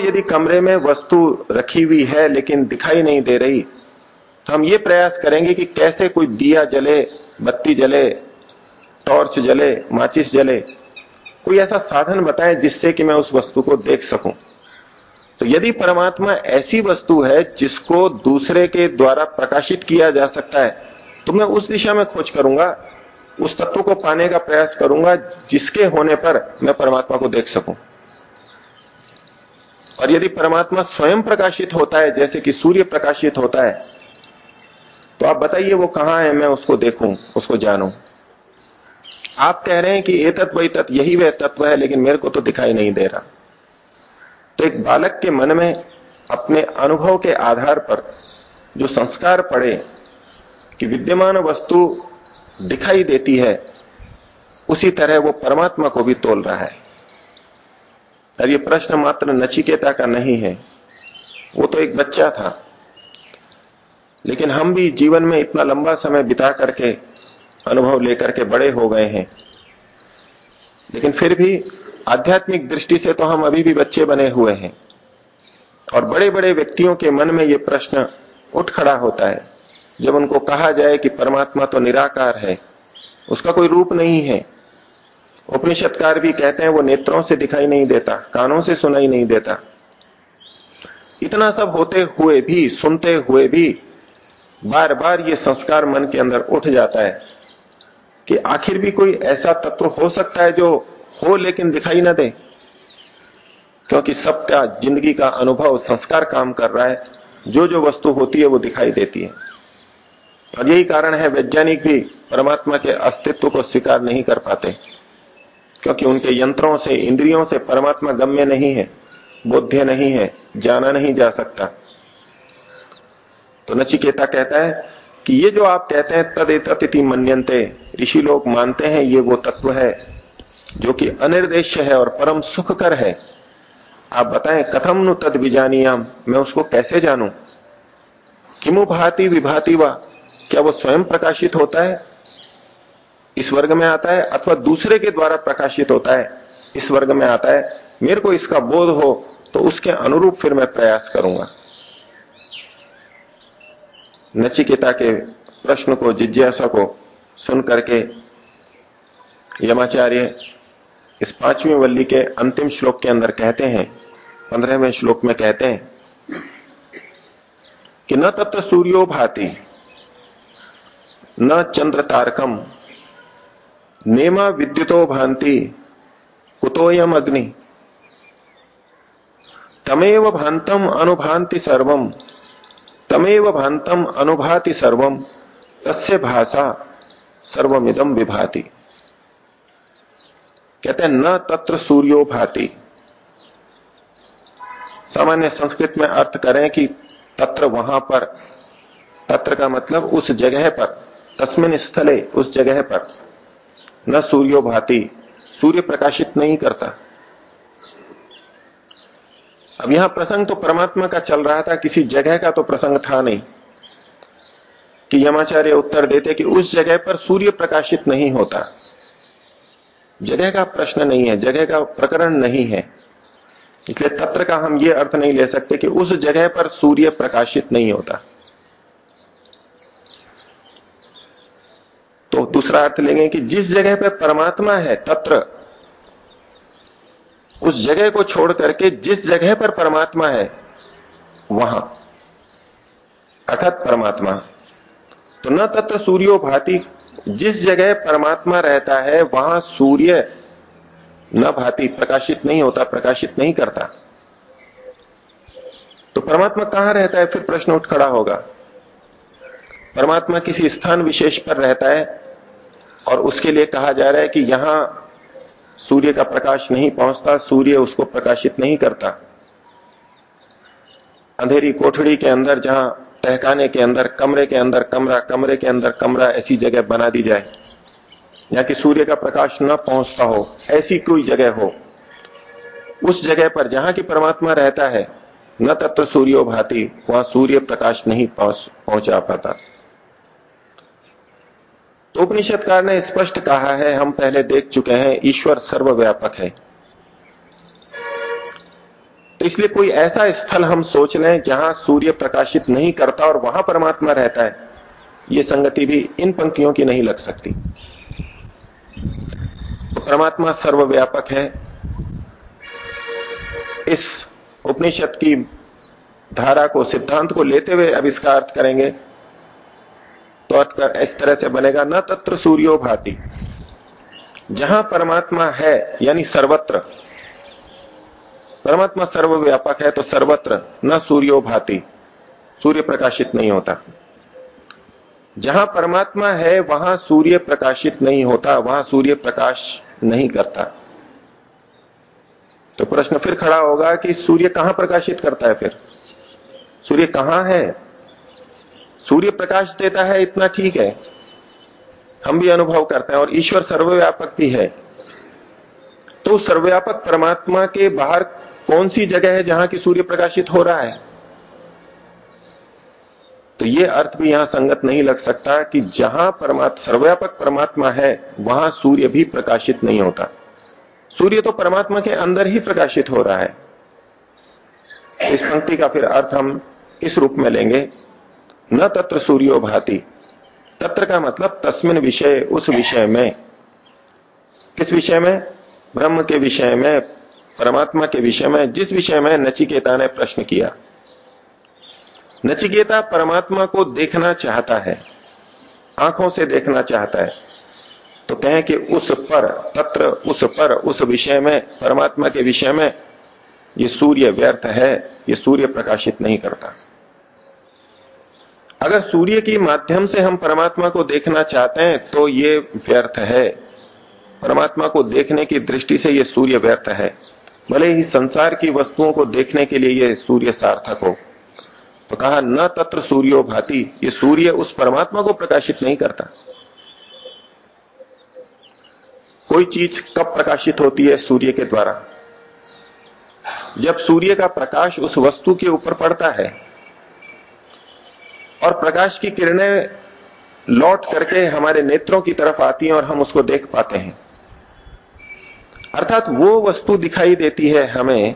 यदि कमरे में वस्तु रखी हुई है, लेकिन दिखाई नहीं दे रही तो हम ये प्रयास करेंगे कि कैसे कोई दिया जले, बत्ती जले, टॉर्च जले, माचिस जले, कोई ऐसा साधन बताए जिससे कि मैं उस वस्तु को देख सकूँ। तो यदि परमात्मा ऐसी वस्तु है जिसको दूसरे के द्वारा प्रकाशित किया जा सकता है तो मैं उस दिशा में खोज करूँगा, उस तत्व को पाने का प्रयास करूँगा, जिसके होने पर मैं परमात्मा को देख सकूँ। और यदि परमात्मा स्वयं प्रकाशित होता है, जैसे कि सूर्य प्रकाशित होता है तो आप बताइए वो कहाँ है, मैं उसको देखूँ, उसको जानूं। आप कह रहे हैं कि ये तत्व ही तत्व, यही वह तत्व है, लेकिन मेरे को तो दिखाई नहीं दे रहा। तो एक बालक के मन में, अपने अनुभव के आधार पर जो संस्कार पड़े, कि विद्यमान वस्तु दिखाई देती है, उसी तरह वो परमात्मा को भी तोल रहा है। और ये प्रश्न मात्र नचिकेता का नहीं है। वो तो एक बच्चा था। लेकिन हम भी जीवन में इतना लंबा समय बिता करके, अनुभव लेकर के बड़े हो गए हैं। लेकिन फिर भी आध्यात्मिक दृष्टि से तो हम अभी भी बच्चे बने हुए हैं। और बड़े बड़े व्यक्तियों के मन में ये प्रश्न उठ खड़ा होता है। जब उनको कहा जाए कि परमात्मा तो निराकार है, उसका कोई रूप नहीं है। उपनिषदकार भी कहते हैं, वो नेत्रों से दिखाई नहीं देता, कानों से सुनाई नहीं देता। इतना सब होते हुए भी, सुनते हुए भी बार बार ये संस्कार मन के अंदर उठ जाता है कि आखिर भी कोई ऐसा तत्व हो सकता है जो हो लेकिन दिखाई ना दे। क्योंकि सबका ज़िंदगी का अनुभव, संस्कार काम कर रहा है। जो जो वस्तु होती है, वो दिखाई देती है। और यही कारण है, वैज्ञानिक भी परमात्मा के अस्तित्व को स्वीकार नहीं कर पाते। क्योंकि उनके यंत्रों से, इंद्रियों से परमात्मा गम्य नहीं है बोध्य नहीं है, जाना नहीं जा सकता। तो नचिकेता कहता है कि ये जो आप कहते हैं तद एतिथि मन्यंते ऋषि लोग मानते हैं, ये वो तत्व है, जो कि अनिर्देश है और परम सुखकर है। आप बताएँ, कथम नु तद विजानियाम, मैं उसको कैसे जानू? किमु भाती विभाति वा? क्या वो स्वयं प्रकाशित होता है? इस वर्ग में आता है अथवा दूसरे के द्वारा प्रकाशित होता है, इस वर्ग में आता है। मेरे को इसका बोध हो तो उसके अनुरूप फिर मैं प्रयास करूँगा। नचिकेता के प्रश्न को, जिज्ञासा को सुन करके यमाचार्य इस पांचवी वल्ली के अंतिम श्लोक के अंदर कहते हैं, पंद्रहवें श्लोक में कहते हैं, कि न तत्व सूर्यो भाति न चंद्र तारकम नेमा विद्युतो भांति कुतोयम अग्नि। तमेव भांतम अनुभांति सर्वम, तमेव भांतम अनुभाति सर्वम, तस्य भाषा सर्वमिदम विभाति। कहते हैं, न तत्र सूर्यो भाति। सामान्य संस्कृत में अर्थ करें कि तत्र वहाँ पर, तत्र का मतलब उस जगह पर, तस्मिन स्थले, उस जगह पर। न सूर्यो भाति सूर्य प्रकाशित नहीं करता। अब यहाँ प्रसंग तो परमात्मा का चल रहा था, किसी जगह का तो प्रसंग था नहीं। कि यमाचार्य उत्तर देते कि उस जगह पर सूर्य प्रकाशित नहीं होता। जगह का प्रश्न नहीं है, जगह का प्रकरण नहीं है। इसलिए तत्र का हम ये अर्थ नहीं ले सकते कि उस जगह पर सूर्य प्रकाशित नहीं होता। दूसरा अर्थ लेंगे कि जिस जगह पर परमात्मा है, तत्र, उस जगह को छोड़ करके जिस जगह पर परमात्मा है, वहाँ, अर्थात परमात्मा। तो न तत्व सूर्यो भाति, जिस जगह परमात्मा रहता है, वहाँ सूर्य न भाति, प्रकाशित नहीं होता, प्रकाशित नहीं करता। तो परमात्मा कहाँ रहता है? फिर प्रश्न उठ खड़ा होगा। परमात्मा किसी स्थान विशेष पर रहता है और उसके लिए कहा जा रहा है कि यहाँ सूर्य का प्रकाश नहीं पहुँचता, सूर्य उसको प्रकाशित नहीं करता। अंधेरी कोठड़ी के अंदर, जहाँ तहखाने के अंदर, कमरे के अंदर, कमरा, कमरे के अंदर, कमरा ऐसी जगह बना दी जाए या कि सूर्य का प्रकाश न पहुँचता हो, ऐसी कोई जगह हो। उस जगह पर जहाँ की परमात्मा रहता है, न तत्व सूर्यो भाती वहाँ सूर्य प्रकाश नहीं पहुँचा पाता। तो उपनिषदकार ने स्पष्ट कहा है, हम पहले देख चुके हैं, ईश्वर सर्वव्यापक है। तो इसलिए कोई ऐसा स्थल हम सोच लें जहाँ सूर्य प्रकाशित नहीं करता और वहाँ परमात्मा रहता है, ये संगति भी इन पंक्तियों की नहीं लग सकती। तो परमात्मा सर्वव्यापक है। इस उपनिषद की धारा को, सिद्धांत को लेते हुए अब इसका अर्थ करेंगे। तो अर्थ इस तरह से बनेगा न तत्र सूर्यो भाति। जहाँ परमात्मा है, यानी सर्वत्र, परमात्मा सर्वव्यापक है तो सर्वत्र न सूर्यो भाति, सूर्य प्रकाशित नहीं होता। जहाँ परमात्मा है, वहाँ सूर्य प्रकाशित नहीं होता, वहाँ सूर्य प्रकाश नहीं करता। तो प्रश्न फिर खड़ा होगा कि सूर्य कहाँ प्रकाशित करता है फिर? सूर्य कहाँ है? सूर्य प्रकाश देता है, इतना ठीक है। हम भी अनुभव करते हैं और ईश्वर सर्वव्यापक भी है। तो सर्वव्यापक परमात्मा के बाहर कौन सी जगह है जहाँ की सूर्य प्रकाशित हो रहा है? तो यह अर्थ भी यहाँ संगत नहीं लग सकता कि जहाँ परमात्मा, सर्वव्यापक परमात्मा है, वहाँ सूर्य भी प्रकाशित नहीं होता। सूर्य तो परमात्मा के अंदर ही प्रकाशित हो रहा है। इस पंक्ति का फिर अर्थ हम इस रूप में लेंगे। न तत्र सूर्यो भाति। तत्र का मतलब तस्मिन विषय, उस विषय में। किस विषय में? ब्रह्म के विषय में, परमात्मा के विषय में, जिस विषय में नचिकेता ने प्रश्न किया। नचिकेता परमात्मा को देखना चाहता है, आँखों से देखना चाहता है। तो कहें कि उस पर, तत्र, उस पर, उस विषय में, परमात्मा के विषय में, ये सूर्य व्यर्थ है, ये सूर्य प्रकाशित नहीं करता। अगर सूर्य के माध्यम से हम परमात्मा को देखना चाहते हैं तो ये व्यर्थ है। परमात्मा को देखने की दृष्टि से ये सूर्य व्यर्थ है। भले ही संसार की वस्तुओं को देखने के लिए ये सूर्य सार्थक हो। तो कहा, न तत्र सूर्यो भाती, ये सूर्य उस परमात्मा को प्रकाशित नहीं करता। कोई चीज़ कब प्रकाशित होती है सूर्य के द्वारा? जब सूर्य का प्रकाश उस वस्तु के ऊपर पड़ता है और प्रकाश की किरणें लौट करके हमारे नेत्रों की तरफ़ आती हैं और हम उसको देख पाते हैं। अर्थात वो वस्तु दिखाई देती है हमें,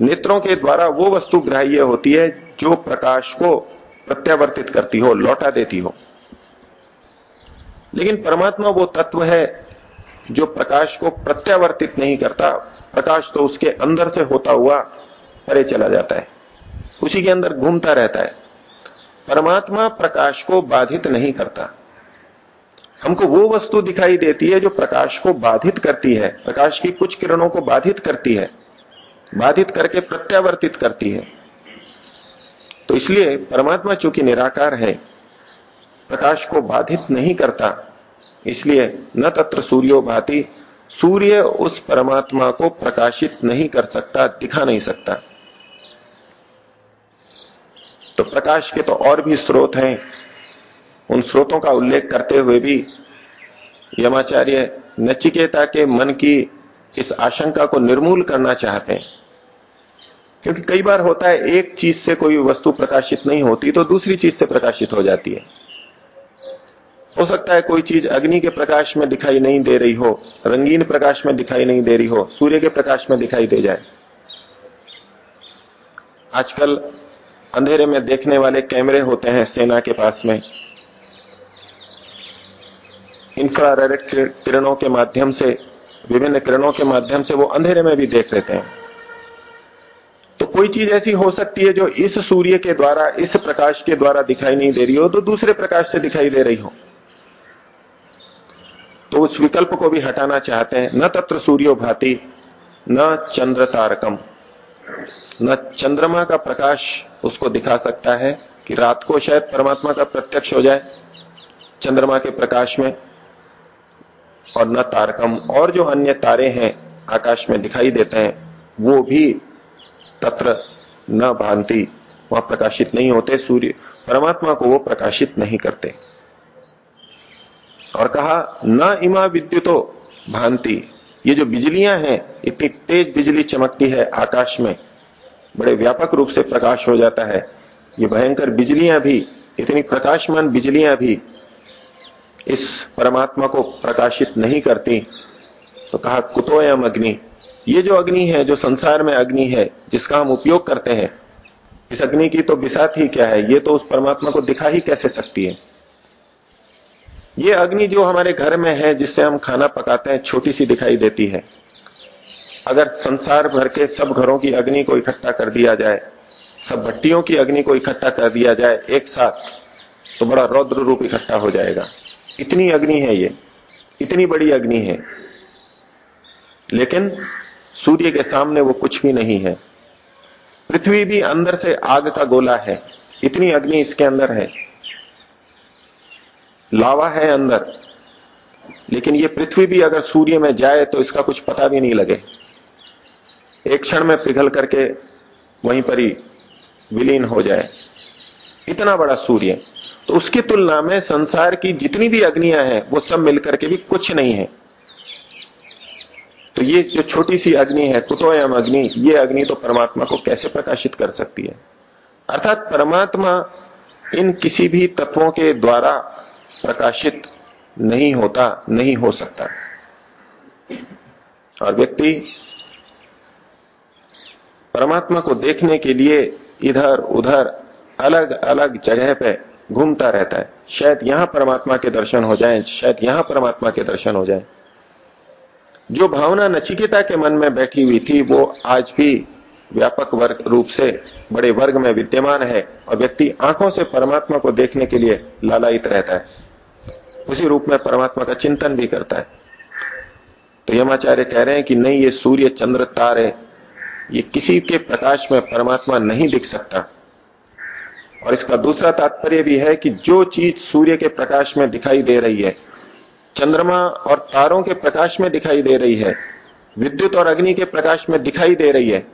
नेत्रों के द्वारा वो वस्तु ग्राह्य होती है जो प्रकाश को प्रत्यावर्तित करती हो, लौटा देती हो। लेकिन परमात्मा वो तत्व है जो प्रकाश को प्रत्यावर्तित नहीं करता। प्रकाश तो उसके अंदर से होता हुआ परे चला जाता है। उसी के अंदर घूमता रहता है। परमात्मा प्रकाश को बाधित नहीं करता। हमको वो वस्तु दिखाई देती है जो प्रकाश को बाधित करती है। प्रकाश की कुछ किरणों को बाधित करती है। बाधित करके प्रत्यावर्तित करती है। तो इसलिए परमात्मा चूँकि निराकार है, प्रकाश को बाधित नहीं करता, इसलिए न तत्र सूर्यो भाति, सूर्य उस परमात्मा को प्रकाशित नहीं कर सकता, दिखा नहीं सकता। तो प्रकाश के तो और भी स्रोत हैं। उन स्रोतों का उल्लेख करते हुए भी यमाचार्य नचिकेता के मन की इस आशंका को निर्मूल करना चाहते हैं। क्योंकि कई बार होता है, एक चीज़ से कोई वस्तु प्रकाशित नहीं होती तो दूसरी चीज़ से प्रकाशित हो जाती है। हो सकता है कोई चीज़ अग्नि के प्रकाश में दिखाई नहीं दे रही हो, रंगीन प्रकाश में दिखाई नहीं दे रही हो, सूर्य के प्रकाश में दिखाई दे जाए। आजकल अंधेरे में देखने वाले कैमरे होते हैं सेना के पास में। इंफ्रारेड किरणों के माध्यम से, विभिन्न किरणों के माध्यम से वो अंधेरे में भी देख लेते हैं। तो कोई चीज़ ऐसी हो सकती है जो इस सूर्य के द्वारा, इस प्रकाश के द्वारा दिखाई नहीं दे रही हो तो दूसरे प्रकाश से दिखाई दे रही हो। तो उस विकल्प को भी हटाना चाहते हैं, न तत्र सूर्यो भाति न चंद्र तारकम। न चंद्रमा का प्रकाश उसको दिखा सकता है कि रात को शायद परमात्मा का प्रत्यक्ष हो जाए चंद्रमा के प्रकाश में, और न तारकम। और जो अन्य तारे हैं आकाश में दिखाई देते हैं, वो भी तत्र न भांति, वहाँ प्रकाशित नहीं होते। सूर्य, परमात्मा को वो प्रकाशित नहीं करते। और कहा, न इमा विद्युतो भांति। ये जो बिजलियाँ हैं, इतनी तेज बिजली चमकती है आकाश में बड़े व्यापक रूप से प्रकाश हो जाता है। ये भयंकर बिजलियाँ भी, इतनी प्रकाशमान बिजलियाँ भी इस परमात्मा को प्रकाशित नहीं करती। तो कहा, कुतोयम अग्नि। ये जो अग्नि है, जो संसार में अग्नि है, जिसका हम उपयोग करते हैं, इस अग्नि की तो बिसात ही क्या है? ये तो उस परमात्मा को दिखा ही कैसे सकती है? ये अग्नि जो हमारे घर में है, जिससे हम खाना पकाते हैं, छोटी सी दिखाई देती है। अगर संसार भर के सब घरों की अग्नि को इकट्ठा कर दिया जाए, सब भट्टियों की अग्नि को इकट्ठा कर दिया जाए एक साथ तो बड़ा रौद्र रूप इकट्ठा हो जाएगा। इतनी अग्नि है ये, इतनी बड़ी अग्नि है। लेकिन सूर्य के सामने वो कुछ भी नहीं है। पृथ्वी भी अंदर से आग का गोला है, इतनी अग्नि इसके अंदर है। लावा है अंदर, लेकिन ये पृथ्वी भी अगर सूर्य में जाए तो इसका कुछ पता भी नहीं लगे। एक क्षण में पिघल करके वहीं पर ही विलीन हो जाए। इतना बड़ा सूर्य। तो उसकी तुलना में संसार की जितनी भी अग्नियाँ हैं, वो सब मिलकर के भी कुछ नहीं है। तो ये जो छोटी सी अग्नि है, कुतोयम अग्नि, ये अग्नि तो परमात्मा को कैसे प्रकाशित कर सकती है? अर्थात परमात्मा इन किसी भी तत्वों के द्वारा प्रकाशित नहीं होता, नहीं हो सकता। और व्यक्ति परमात्मा को देखने के लिए इधर उधर अलग अलग जगह पे घूमता रहता है। शायद यहाँ परमात्मा के दर्शन हो जाएँ, शायद यहाँ परमात्मा के दर्शन हो जाएँ। जो भावना नचिकेता के मन में बैठी हुई थी वो आज भी व्यापक वर्ग रूप से बड़े वर्ग में विद्यमान है और व्यक्ति आँखों से परमात्मा को देखने के लिए लालायित रहता है। उसी रूप में परमात्मा का चिंतन भी करता है। तो यमाचार्य कह रहे हैं कि नहीं ये सूर्य चंद्र तारे ये किसी के प्रकाश में परमात्मा नहीं दिख सकता। और इसका दूसरा तात्पर्य भी है कि जो चीज़ सूर्य के प्रकाश में दिखाई दे रही है, चंद्रमा और तारों के प्रकाश में दिखाई दे रही है, विद्युत और अग्नि के प्रकाश में दिखाई दे रही है,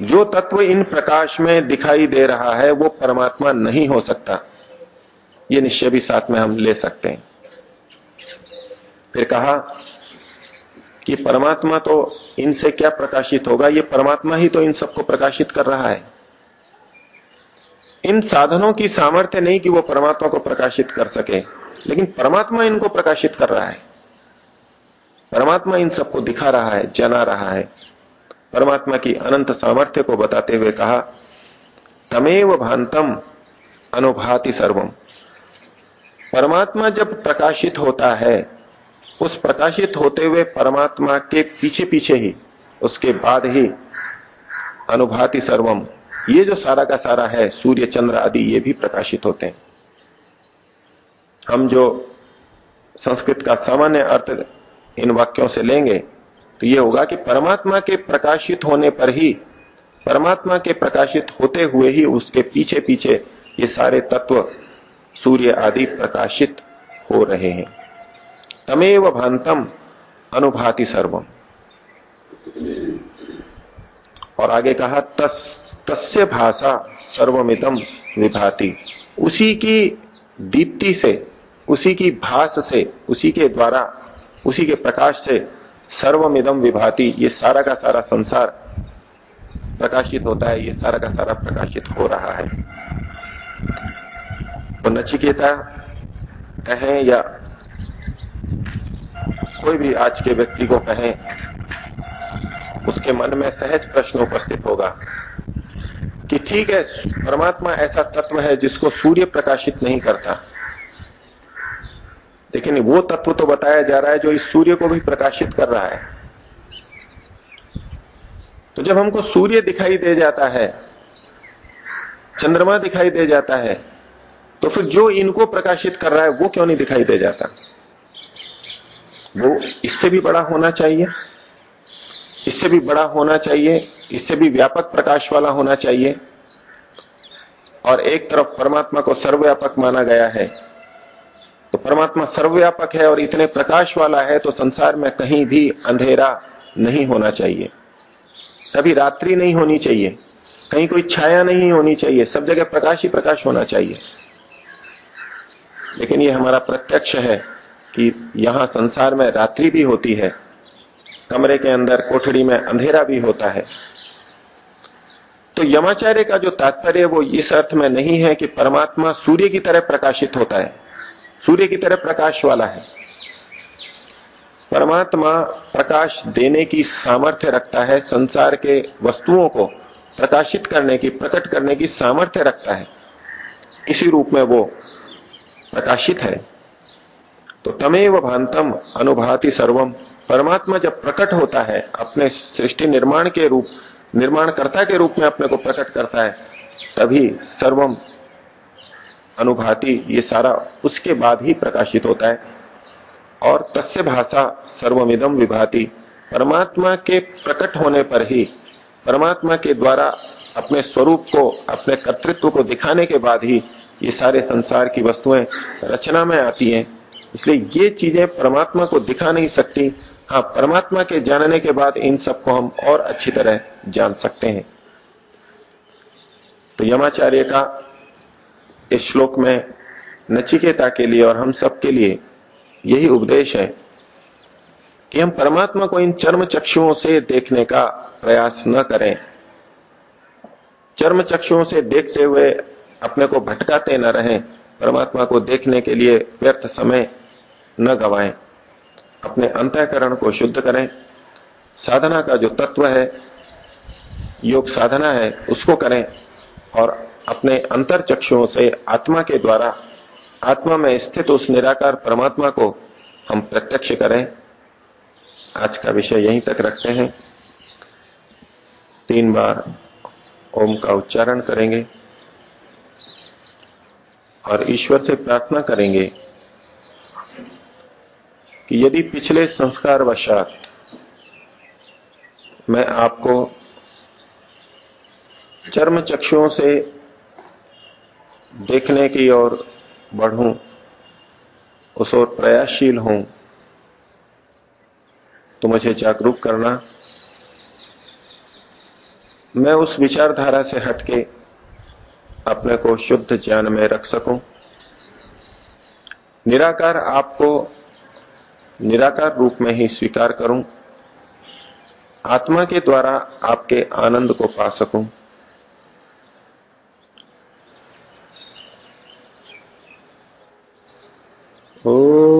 जो तत्व इन प्रकाश में दिखाई दे रहा है, वो परमात्मा नहीं हो सकता। ये निश्चय भी साथ में हम ले सकते हैं। फिर कहा कि परमात्मा तो इनसे क्या प्रकाशित होगा? ये परमात्मा ही तो इन सबको प्रकाशित कर रहा है। इन साधनों की सामर्थ्य नहीं कि वो परमात्मा को प्रकाशित कर सके, लेकिन परमात्मा इनको प्रकाशित कर रहा है। परमात्मा इन सबको दिखा रहा है, जना रहा है। परमात्मा की अनंत सामर्थ्य को बताते हुए कहा, तमेव भांतम अनुभाति सर्वम। परमात्मा जब प्रकाशित होता है उस प्रकाशित होते हुए परमात्मा के पीछे पीछे ही, उसके बाद ही अनुभाति सर्वम। ये जो सारा का सारा है, सूर्य, चंद्र आदि, ये भी प्रकाशित होते हैं। हम जो संस्कृत का सामान्य अर्थ इन वाक्यों से लेंगे तो ये होगा कि परमात्मा के प्रकाशित होने पर ही, परमात्मा के प्रकाशित होते हुए ही उसके पीछे पीछे ये सारे तत्व, सूर्य आदि प्रकाशित हो रहे हैं। तमेव भांतम अनुभाति सर्वम। और आगे कहा, तस, तस्य भाषा सर्वमितम विभाति। उसी की दीप्ति से, उसी की भाष से, उसी के द्वारा, उसी के प्रकाश से सर्वमिदम विभाति। ये सारा का सारा संसार प्रकाशित होता है, ये सारा का सारा प्रकाशित हो रहा है। तो नचिकेता कहें या कोई भी आज के व्यक्ति को कहें, उसके मन में सहज प्रश्न उपस्थित होगा कि ठीक है, परमात्मा ऐसा तत्व है जिसको सूर्य प्रकाशित नहीं करता। लेकिन वो तत्व तो बताया जा रहा है जो इस सूर्य को भी प्रकाशित कर रहा है। तो जब हमको सूर्य दिखाई दे जाता है, चंद्रमा दिखाई दे जाता है तो फिर जो इनको प्रकाशित कर रहा है वो क्यों नहीं दिखाई दे जाता? वो इससे भी बड़ा होना चाहिए। इससे भी बड़ा होना चाहिए। इससे भी व्यापक प्रकाश वाला होना चाहिए। और एक तरफ़ परमात्मा को सर्वव्यापक माना गया है। तो परमात्मा सर्वव्यापक है और इतने प्रकाश वाला है तो संसार में कहीं भी अंधेरा नहीं होना चाहिए। कभी रात्रि नहीं होनी चाहिए। कहीं कोई छाया नहीं होनी चाहिए। सब जगह प्रकाश ही प्रकाश होना चाहिए। लेकिन ये हमारा प्रत्यक्ष है। कि यहाँ संसार में रात्रि भी होती है, कमरे के अंदर कोठड़ी में अंधेरा भी होता है। तो यमाचार्य का जो तात्पर्य वो इस अर्थ में नहीं है कि परमात्मा सूर्य की तरह प्रकाशित होता है, सूर्य की तरह प्रकाश वाला है। परमात्मा प्रकाश देने की सामर्थ्य रखता है, संसार के वस्तुओं को प्रकाशित करने की, प्रकट करने की सामर्थ्य रखता है। इसी रूप में वो प्रकाशित है। तो तमेव भांतम अनुभाति सर्वम। परमात्मा जब प्रकट होता है, अपने सृष्टि निर्माण के रूप, निर्माणकर्ता के रूप में अपने को प्रकट करता है, तभी सर्वम अनुभाति, ये सारा उसके बाद ही प्रकाशित होता है। और तस्य भाषा सर्वमिदम विभाति। परमात्मा के प्रकट होने पर ही, परमात्मा के द्वारा अपने स्वरूप को, अपने कर्तृत्व को दिखाने के बाद ही ये सारे संसार की वस्तुएँ रचना में आती हैं। इसलिए ये चीज़ें परमात्मा को दिखा नहीं सकती। हाँ परमात्मा के जानने के बाद इन सबको हम और अच्छी तरह जान सकते हैं। तो यमाचार्य का इस श्लोक में नचिकेता के लिए और हम सब के लिए यही उपदेश है कि हम परमात्मा को इन चर्म चक्षुओं से देखने का प्रयास न करें। चर्म चक्षुओं से देखते हुए अपने को भटकाते न रहें। परमात्मा को देखने के लिए व्यर्थ समय न गवाएँ। अपने अंतःकरण को शुद्ध करें। साधना का जो तत्व है, योग साधना है, उसको करें और अपने अंतर चक्षुओं से आत्मा के द्वारा, आत्मा में स्थित उस निराकार परमात्मा को हम प्रत्यक्ष करें। आज का विषय यहीं तक रखते हैं। तीन बार ओम का उच्चारण करेंगे। और ईश्वर से प्रार्थना करेंगे कि यदि पिछले संस्कार वशात मैं आपको चर्म चक्षुओं से देखने की ओर बढ़ूं, उस ओर प्रयासशील हूँ तो मुझे जागरूक करना। मैं उस विचारधारा से हटके अपने को शुद्ध ज्ञान में रख सकूँ। निराकार आपको निराकार रूप में ही स्वीकार करूँ। आत्मा के द्वारा आपके आनंद को पा सकूँ। ओ